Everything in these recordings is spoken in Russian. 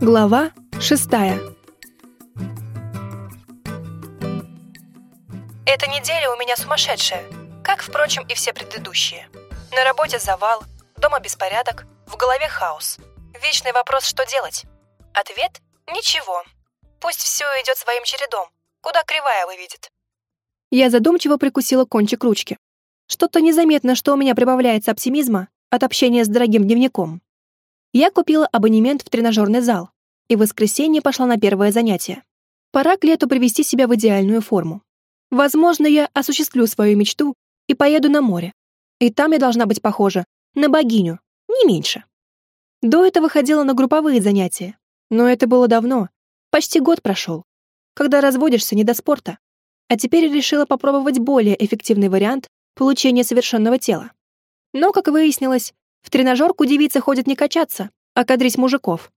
Глава шестая. Эта неделя у меня сумасшедшая, как, впрочем, и все предыдущие. На работе завал, дома беспорядок, в голове хаос. Вечный вопрос, что делать? Ответ – ничего. Пусть все идет своим чередом, куда кривая выведет. Я задумчиво прикусила кончик ручки. Что-то незаметно, что у меня прибавляется оптимизма от общения с дорогим дневником. Я купила абонемент в тренажерный зал и в воскресенье пошла на первое занятие. Пора к лету привести себя в идеальную форму. Возможно, я осуществлю свою мечту и поеду на море. И там я должна быть похожа на богиню, не меньше. До этого ходила на групповые занятия, но это было давно, почти год прошел, когда разводишься не до спорта. А теперь решила попробовать более эффективный вариант получения совершенного тела. Но, как выяснилось, в тренажерку девицы ходят не качаться, а кадрить мужиков.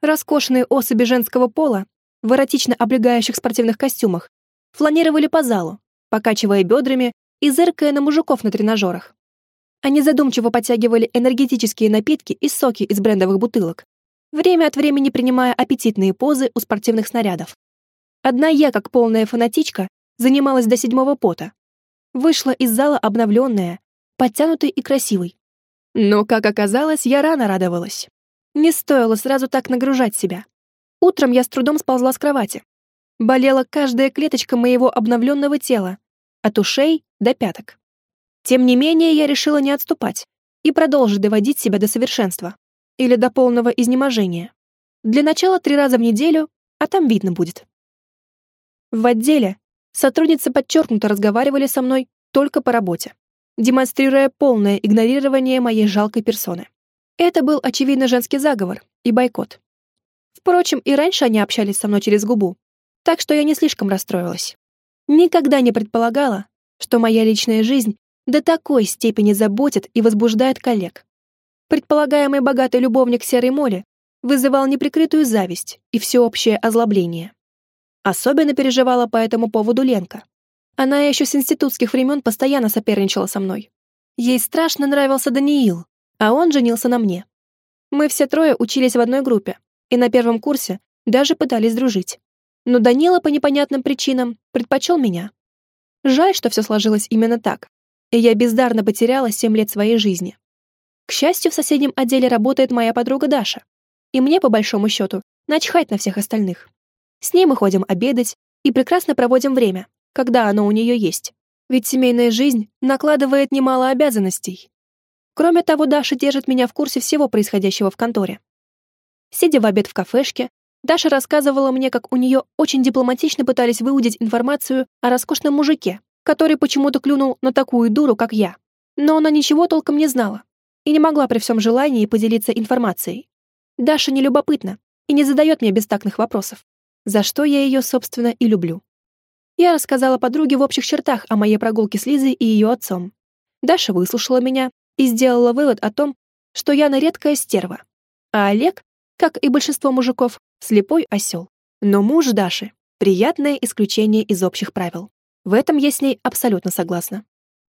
Роскошные особи женского пола в эротично облегающих спортивных костюмах фланировали по залу, покачивая бедрами и зыркая на мужиков на тренажерах. Они задумчиво подтягивали энергетические напитки и соки из брендовых бутылок, время от времени принимая аппетитные позы у спортивных снарядов. Одна я, как полная фанатичка, занималась до седьмого пота. Вышла из зала обновленная, подтянутой и красивой. Но, как оказалось, я рано радовалась. Не стоило сразу так нагружать себя. Утром я с трудом сползла с кровати. Болела каждая клеточка моего обновленного тела, от ушей до пяток. Тем не менее, я решила не отступать и продолжить доводить себя до совершенства или до полного изнеможения. Для начала три раза в неделю, а там видно будет. В отделе сотрудницы подчеркнуто разговаривали со мной только по работе, демонстрируя полное игнорирование моей жалкой персоны. Это был, очевидно, женский заговор и бойкот. Впрочем, и раньше они общались со мной через губу, так что я не слишком расстроилась. Никогда не предполагала, что моя личная жизнь до такой степени заботит и возбуждает коллег. Предполагаемый богатый любовник Серой Моли вызывал неприкрытую зависть и всеобщее озлобление. Особенно переживала по этому поводу Ленка. Она еще с институтских времен постоянно соперничала со мной. Ей страшно нравился Даниил, а он женился на мне. Мы все трое учились в одной группе, и на первом курсе даже пытались дружить. Но Данила по непонятным причинам предпочел меня. Жаль, что все сложилось именно так, и я бездарно потеряла семь лет своей жизни. К счастью, в соседнем отделе работает моя подруга Даша, и мне, по большому счету, начхать на всех остальных. С ней мы ходим обедать и прекрасно проводим время, когда оно у нее есть. Ведь семейная жизнь накладывает немало обязанностей. Кроме того, Даша держит меня в курсе всего происходящего в конторе. Сидя в обед в кафешке, Даша рассказывала мне, как у нее очень дипломатично пытались выудить информацию о роскошном мужике, который почему-то клюнул на такую дуру, как я. Но она ничего толком не знала и не могла при всем желании поделиться информацией. Даша не любопытна и не задает мне бестактных вопросов, за что я ее, собственно, и люблю. Я рассказала подруге в общих чертах о моей прогулке с Лизой и ее отцом. Даша выслушала меня и сделала вывод о том, что я на редкая стерва, а Олег, как и большинство мужиков, слепой осел. Но муж Даши — приятное исключение из общих правил. В этом я с ней абсолютно согласна.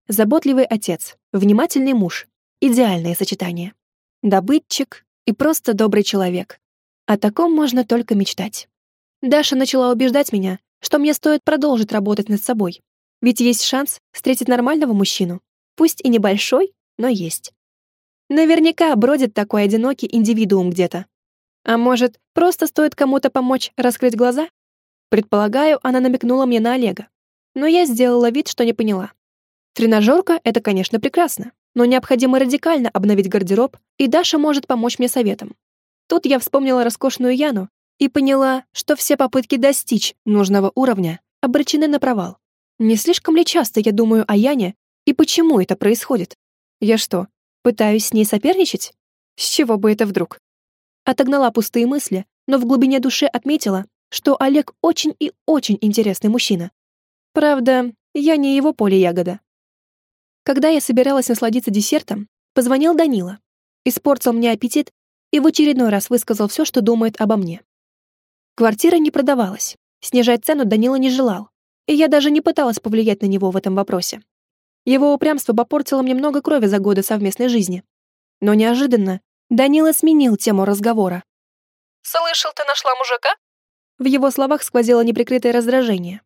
Заботливый отец, внимательный муж — идеальное сочетание. Добытчик и просто добрый человек. О таком можно только мечтать. Даша начала убеждать меня, что мне стоит продолжить работать над собой. Ведь есть шанс встретить нормального мужчину. Пусть и небольшой, но есть. Наверняка бродит такой одинокий индивидуум где-то. А может, просто стоит кому-то помочь раскрыть глаза? Предполагаю, она намекнула мне на Олега но я сделала вид, что не поняла. Тренажерка — это, конечно, прекрасно, но необходимо радикально обновить гардероб, и Даша может помочь мне советом. Тут я вспомнила роскошную Яну и поняла, что все попытки достичь нужного уровня обречены на провал. Не слишком ли часто я думаю о Яне и почему это происходит? Я что, пытаюсь с ней соперничать? С чего бы это вдруг? Отогнала пустые мысли, но в глубине души отметила, что Олег очень и очень интересный мужчина. Правда, я не его поле ягода. Когда я собиралась насладиться десертом, позвонил Данила, испортил мне аппетит и в очередной раз высказал все, что думает обо мне. Квартира не продавалась, снижать цену Данила не желал, и я даже не пыталась повлиять на него в этом вопросе. Его упрямство попортило мне много крови за годы совместной жизни. Но неожиданно Данила сменил тему разговора. Слышал, ты нашла мужика?» В его словах сквозило неприкрытое раздражение.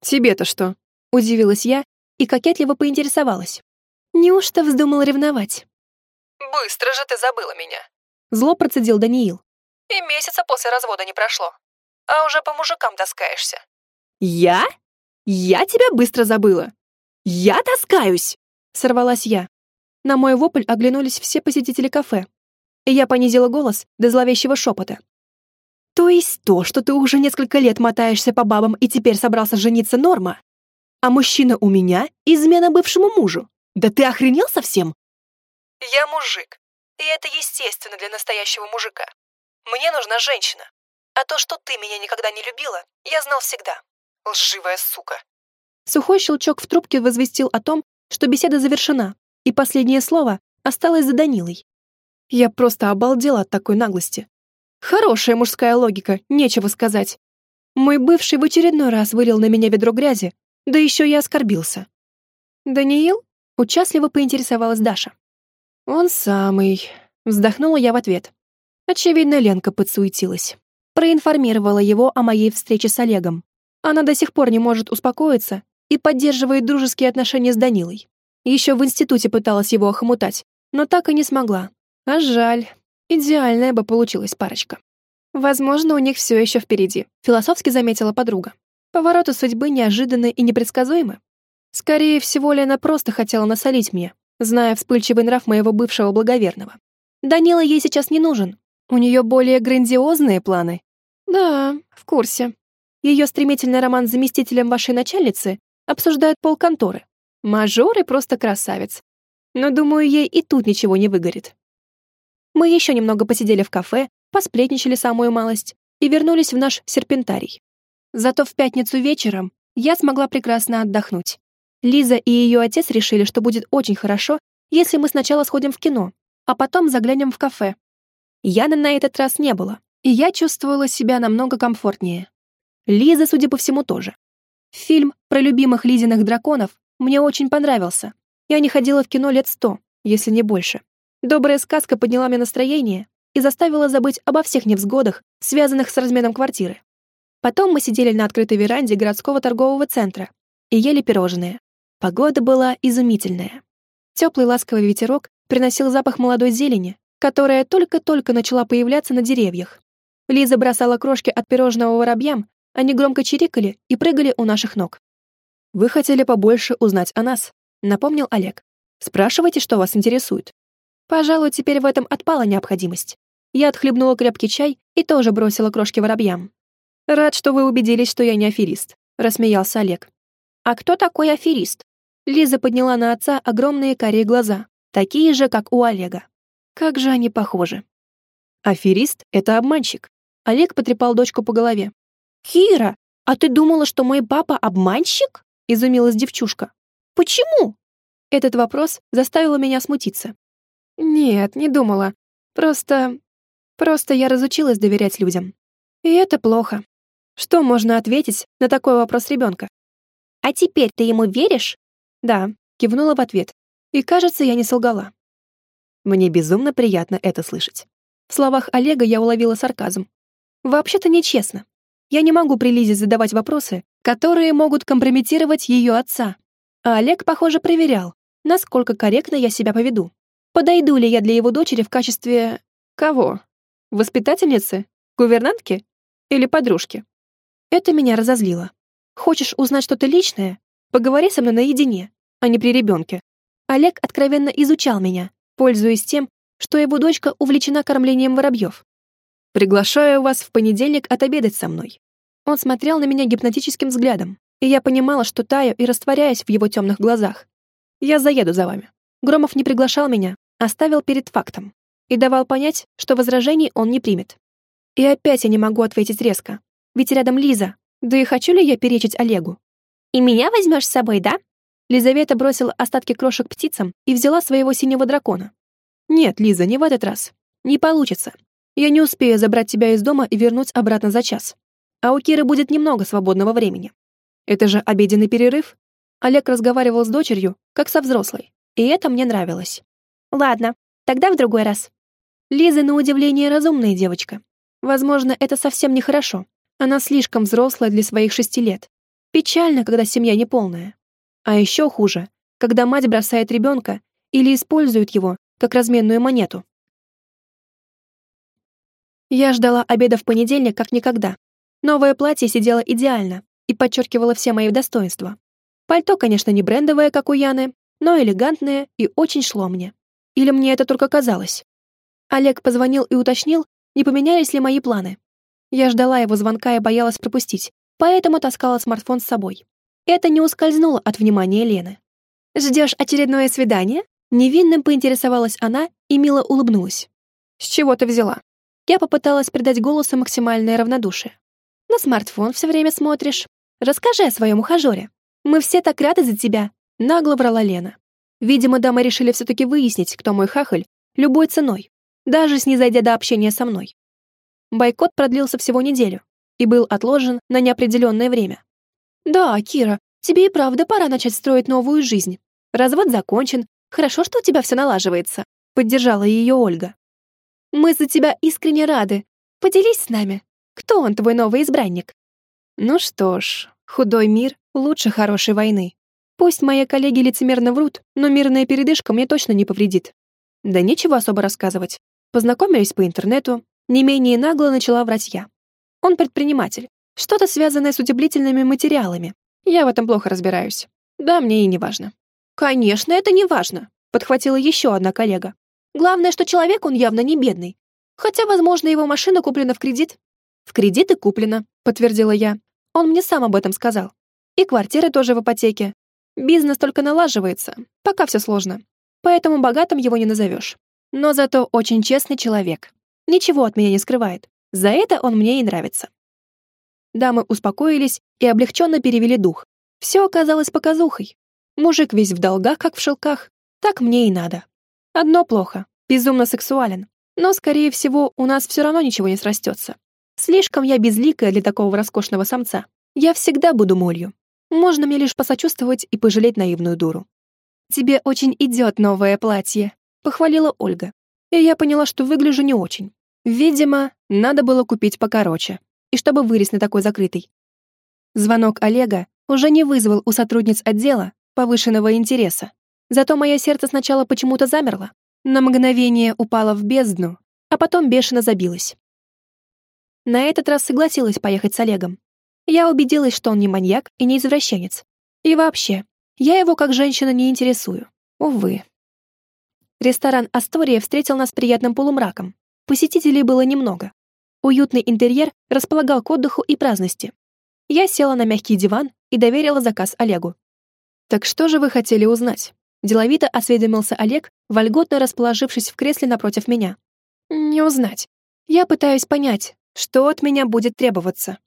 «Тебе-то что?» — удивилась я и кокетливо поинтересовалась. «Неужто вздумал ревновать?» «Быстро же ты забыла меня!» Зло процедил Даниил. «И месяца после развода не прошло, а уже по мужикам таскаешься». «Я? Я тебя быстро забыла! Я таскаюсь!» Сорвалась я. На мой вопль оглянулись все посетители кафе, и я понизила голос до зловещего шепота. «То есть то, что ты уже несколько лет мотаешься по бабам и теперь собрался жениться, норма? А мужчина у меня — измена бывшему мужу? Да ты охренел совсем?» «Я мужик, и это естественно для настоящего мужика. Мне нужна женщина. А то, что ты меня никогда не любила, я знал всегда. Лживая сука». Сухой щелчок в трубке возвестил о том, что беседа завершена, и последнее слово осталось за Данилой. Я просто обалдела от такой наглости. Хорошая мужская логика, нечего сказать. Мой бывший в очередной раз вылил на меня ведро грязи, да еще и оскорбился. «Даниил?» — участливо поинтересовалась Даша. «Он самый», — вздохнула я в ответ. Очевидно, Ленка подсуетилась. Проинформировала его о моей встрече с Олегом. Она до сих пор не может успокоиться и поддерживает дружеские отношения с Данилой. Еще в институте пыталась его охомутать, но так и не смогла. А жаль. Идеальная бы получилась парочка. Возможно, у них все еще впереди, философски заметила подруга. Повороты судьбы неожиданны и непредсказуемы. Скорее всего, Лена просто хотела насолить мне, зная вспыльчивый нрав моего бывшего благоверного. Данила ей сейчас не нужен. У нее более грандиозные планы. Да, в курсе. Ее стремительный роман с заместителем вашей начальницы обсуждает полконторы. Мажор и просто красавец. Но, думаю, ей и тут ничего не выгорит. Мы еще немного посидели в кафе, посплетничали самую малость и вернулись в наш серпентарий. Зато в пятницу вечером я смогла прекрасно отдохнуть. Лиза и ее отец решили, что будет очень хорошо, если мы сначала сходим в кино, а потом заглянем в кафе. Яны на этот раз не было, и я чувствовала себя намного комфортнее. Лиза, судя по всему, тоже. Фильм про любимых Лизиных драконов мне очень понравился. Я не ходила в кино лет сто, если не больше. Добрая сказка подняла мне настроение и заставила забыть обо всех невзгодах, связанных с разменом квартиры. Потом мы сидели на открытой веранде городского торгового центра и ели пирожные. Погода была изумительная. Теплый ласковый ветерок приносил запах молодой зелени, которая только-только начала появляться на деревьях. Лиза бросала крошки от пирожного воробьям, они громко чирикали и прыгали у наших ног. «Вы хотели побольше узнать о нас», — напомнил Олег. «Спрашивайте, что вас интересует». Пожалуй, теперь в этом отпала необходимость. Я отхлебнула крепкий чай и тоже бросила крошки воробьям. «Рад, что вы убедились, что я не аферист», — рассмеялся Олег. «А кто такой аферист?» Лиза подняла на отца огромные карие глаза, такие же, как у Олега. Как же они похожи. Аферист — это обманщик. Олег потрепал дочку по голове. «Кира, а ты думала, что мой папа обманщик?» — изумилась девчушка. «Почему?» Этот вопрос заставил меня смутиться. Нет, не думала. Просто... Просто я разучилась доверять людям. И это плохо. Что можно ответить на такой вопрос ребенка? «А теперь ты ему веришь?» «Да», — кивнула в ответ. И, кажется, я не солгала. Мне безумно приятно это слышать. В словах Олега я уловила сарказм. Вообще-то нечестно. Я не могу при Лизе задавать вопросы, которые могут компрометировать ее отца. А Олег, похоже, проверял, насколько корректно я себя поведу. Подойду ли я для его дочери в качестве... кого? Воспитательницы? Гувернантки? Или подружки? Это меня разозлило. Хочешь узнать что-то личное? Поговори со мной наедине, а не при ребенке. Олег откровенно изучал меня, пользуясь тем, что его дочка увлечена кормлением воробьев. «Приглашаю вас в понедельник отобедать со мной». Он смотрел на меня гипнотическим взглядом, и я понимала, что таю и растворяюсь в его темных глазах. «Я заеду за вами». Громов не приглашал меня, оставил перед фактом и давал понять, что возражений он не примет. И опять я не могу ответить резко, ведь рядом Лиза, да и хочу ли я перечить Олегу? «И меня возьмешь с собой, да?» Лизавета бросила остатки крошек птицам и взяла своего синего дракона. «Нет, Лиза, не в этот раз. Не получится. Я не успею забрать тебя из дома и вернуть обратно за час. А у Киры будет немного свободного времени. Это же обеденный перерыв?» Олег разговаривал с дочерью, как со взрослой, и это мне нравилось. Ладно, тогда в другой раз. Лиза, на удивление, разумная девочка. Возможно, это совсем нехорошо. Она слишком взрослая для своих шести лет. Печально, когда семья неполная. А еще хуже, когда мать бросает ребенка или использует его как разменную монету. Я ждала обеда в понедельник как никогда. Новое платье сидело идеально и подчеркивало все мои достоинства. Пальто, конечно, не брендовое, как у Яны, но элегантное и очень шло мне. Или мне это только казалось? Олег позвонил и уточнил, не поменялись ли мои планы. Я ждала его звонка и боялась пропустить, поэтому таскала смартфон с собой. Это не ускользнуло от внимания Лены. «Ждешь очередное свидание?» Невинным поинтересовалась она и мило улыбнулась. «С чего ты взяла?» Я попыталась придать голосу максимальное равнодушие. «На смартфон все время смотришь. Расскажи о своем ухажере. Мы все так рады за тебя», — нагло врала Лена. Видимо, дамы решили все-таки выяснить, кто мой хахаль, любой ценой даже снизойдя до общения со мной. Бойкот продлился всего неделю и был отложен на неопределенное время. «Да, Кира, тебе и правда пора начать строить новую жизнь. Развод закончен, хорошо, что у тебя все налаживается», — поддержала ее Ольга. «Мы за тебя искренне рады. Поделись с нами. Кто он, твой новый избранник?» «Ну что ж, худой мир лучше хорошей войны. Пусть мои коллеги лицемерно врут, но мирная передышка мне точно не повредит. Да нечего особо рассказывать. Познакомились по интернету, не менее нагло начала врать я. Он предприниматель, что-то связанное с утеплительными материалами. Я в этом плохо разбираюсь. Да, мне и не важно. Конечно, это не важно, подхватила еще одна коллега. Главное, что человек он явно не бедный. Хотя, возможно, его машина куплена в кредит. В кредит и куплена, подтвердила я. Он мне сам об этом сказал. И квартира тоже в ипотеке. Бизнес только налаживается, пока все сложно. Поэтому богатым его не назовешь. Но зато очень честный человек. Ничего от меня не скрывает. За это он мне и нравится. Дамы успокоились и облегченно перевели дух. Все оказалось показухой. Мужик весь в долгах, как в шелках. Так мне и надо. Одно плохо. Безумно сексуален. Но, скорее всего, у нас все равно ничего не срастется. Слишком я безликая для такого роскошного самца. Я всегда буду молью. Можно мне лишь посочувствовать и пожалеть наивную дуру. «Тебе очень идет новое платье», похвалила Ольга. И я поняла, что выгляжу не очень. Видимо, надо было купить покороче, и чтобы вырез на такой закрытый. Звонок Олега уже не вызвал у сотрудниц отдела повышенного интереса. Зато мое сердце сначала почему-то замерло, на мгновение упало в бездну, а потом бешено забилось. На этот раз согласилась поехать с Олегом. Я убедилась, что он не маньяк и не извращенец. И вообще, я его как женщина не интересую. Увы. Ресторан «Астория» встретил нас приятным полумраком. Посетителей было немного. Уютный интерьер располагал к отдыху и праздности. Я села на мягкий диван и доверила заказ Олегу. «Так что же вы хотели узнать?» Деловито осведомился Олег, вольготно расположившись в кресле напротив меня. «Не узнать. Я пытаюсь понять, что от меня будет требоваться.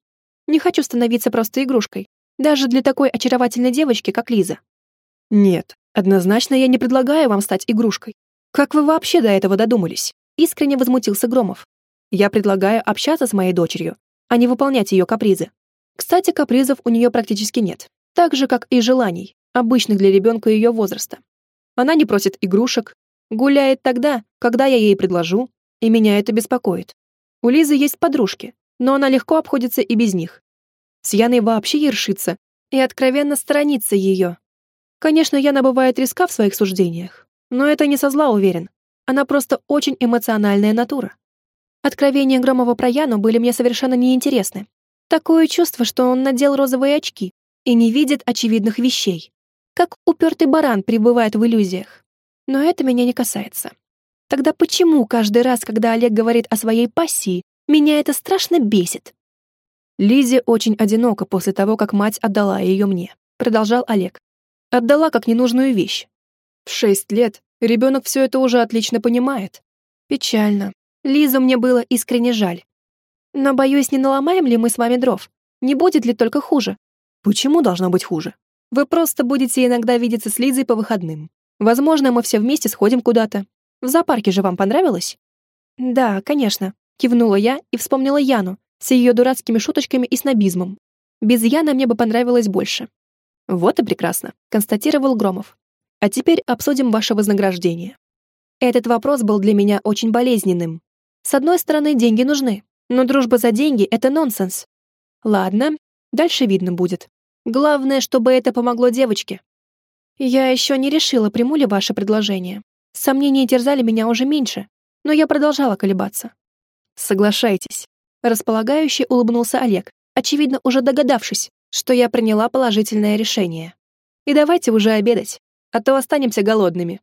Не хочу становиться просто игрушкой, даже для такой очаровательной девочки, как Лиза». «Нет, однозначно я не предлагаю вам стать игрушкой. «Как вы вообще до этого додумались?» — искренне возмутился Громов. «Я предлагаю общаться с моей дочерью, а не выполнять ее капризы. Кстати, капризов у нее практически нет, так же, как и желаний, обычных для ребенка ее возраста. Она не просит игрушек, гуляет тогда, когда я ей предложу, и меня это беспокоит. У Лизы есть подружки, но она легко обходится и без них. С Яной вообще ершится и откровенно сторонится ее. Конечно, Яна бывает риска в своих суждениях, но это не со зла уверен. Она просто очень эмоциональная натура. Откровения Громова про Яну были мне совершенно неинтересны. Такое чувство, что он надел розовые очки и не видит очевидных вещей. Как упертый баран пребывает в иллюзиях. Но это меня не касается. Тогда почему каждый раз, когда Олег говорит о своей пассии, меня это страшно бесит? Лизе очень одиноко после того, как мать отдала ее мне, продолжал Олег. Отдала как ненужную вещь. В шесть лет ребенок все это уже отлично понимает. Печально. Лизу мне было искренне жаль. Но, боюсь, не наломаем ли мы с вами дров? Не будет ли только хуже? Почему должно быть хуже? Вы просто будете иногда видеться с Лизой по выходным. Возможно, мы все вместе сходим куда-то. В зоопарке же вам понравилось? Да, конечно, кивнула я и вспомнила Яну с ее дурацкими шуточками и снобизмом. Без Яны мне бы понравилось больше. Вот и прекрасно, констатировал Громов. А теперь обсудим ваше вознаграждение. Этот вопрос был для меня очень болезненным. С одной стороны, деньги нужны, Но дружба за деньги — это нонсенс. Ладно, дальше видно будет. Главное, чтобы это помогло девочке. Я еще не решила, приму ли ваше предложение. Сомнения терзали меня уже меньше, но я продолжала колебаться. Соглашайтесь. Располагающе улыбнулся Олег, очевидно, уже догадавшись, что я приняла положительное решение. И давайте уже обедать, а то останемся голодными.